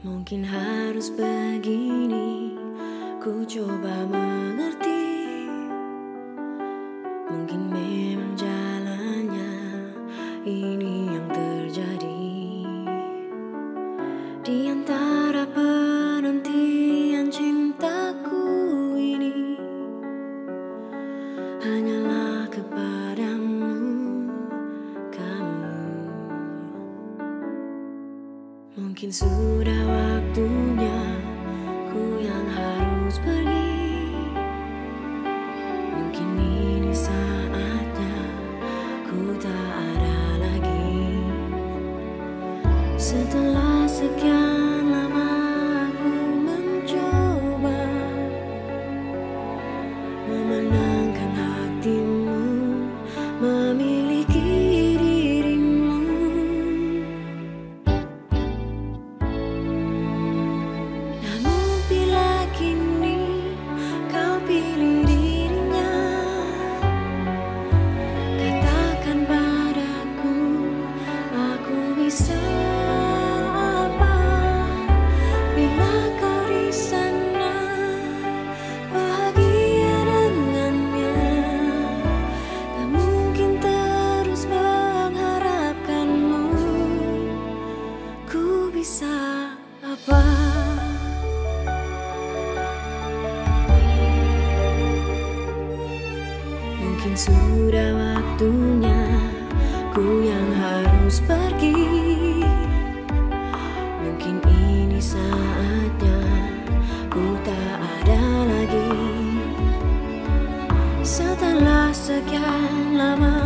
Mungkin harus begini Ku coba mengerti. Mungkin memang jalannya Ini yang terjadi. Di antara Mungkin sudah waktunya ku yang harus pergi. Mungkin ini saatnya ku tak ada lagi. Setelah sekian Mungkin sudah waktunya ku yang harus pergi. Mungkin ini saatnya ku tak ada lagi. Setelah sekian lama